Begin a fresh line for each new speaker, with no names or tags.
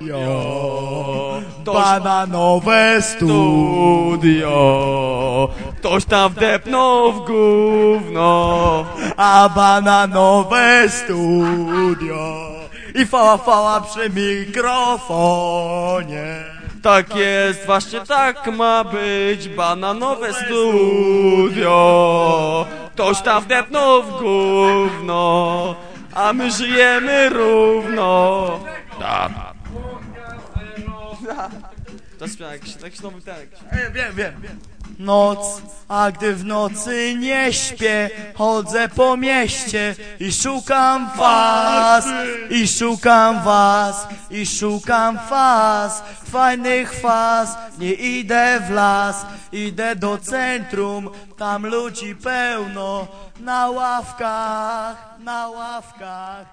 Jo,
Bananowe
studio, ktoś tam wdepnął w gówno.
a bananowe studio i fała fała przy mikrofonie.
Tak jest, właśnie tak ma być bananowe studio. Ktoś tam wdepnął w gówno, a my żyjemy równo. Tak. To śpiewa jakiś, jakiś nowy ten. jakiś-
E, wiem, wiem, wiem. Noc, a gdy w nocy nie śpię, chodzę po mieście i szukam was, i szukam was, i szukam faz, fajnych faz. Nie idę w las, idę do centrum, tam ludzi pełno, na ławkach, na ławkach.